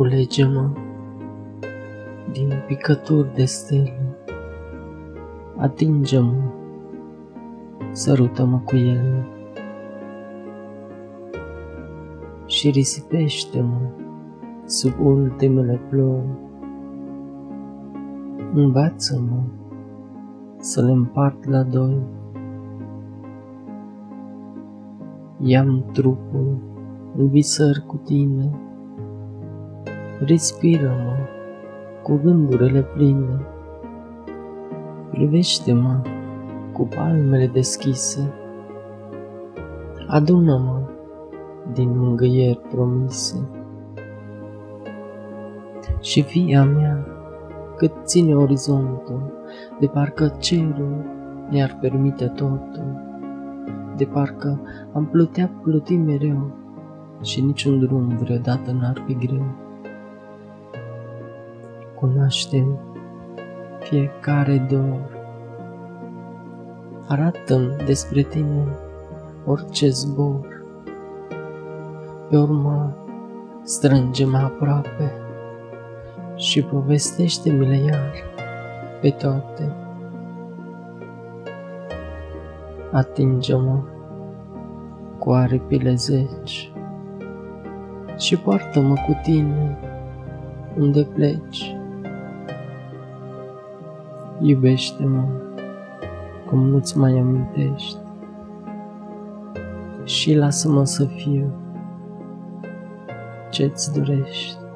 Culege-mă din picături de stele, atinge-mă, sărută-mă cu ele și risipește-mă sub ultimele ploi. Învață-mă să le împart la doi. Ia-mi trupul în visări cu tine, respiră-mă cu gândurile pline, privește-mă cu palmele deschise, adună-mă din mângâieri promise. Și fia mea, cât ține orizontul, de parcă cerul ne-ar permite totul, de parcă am plutea pluti mereu și niciun drum vreodată n-ar fi greu. Cunoaștem fiecare dor, arată despre tine orice zbor, pe urmă strânge-mă aproape și povestește-mi-le iar pe toate. Atinge-mă cu aripile zeci și poartă-mă cu tine unde pleci. Iubește-mă cum nu-ți mai amintești și lasă-mă să fiu ce-ți dorești.